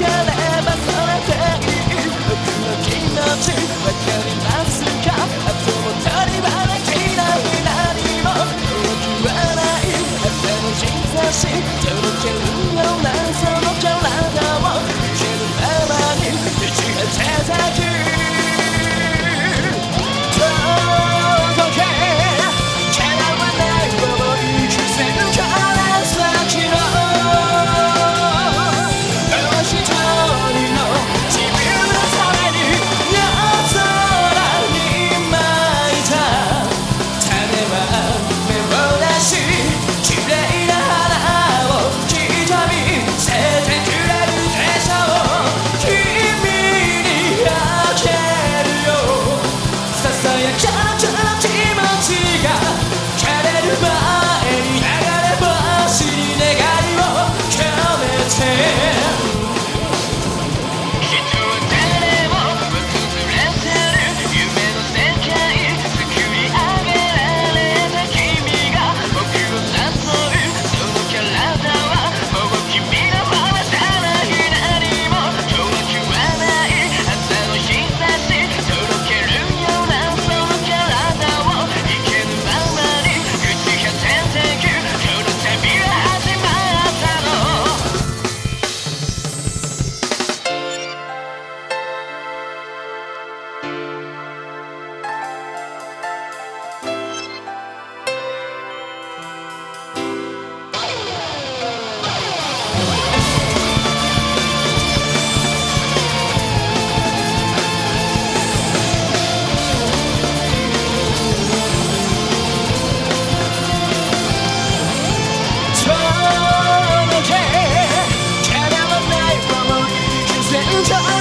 angel. So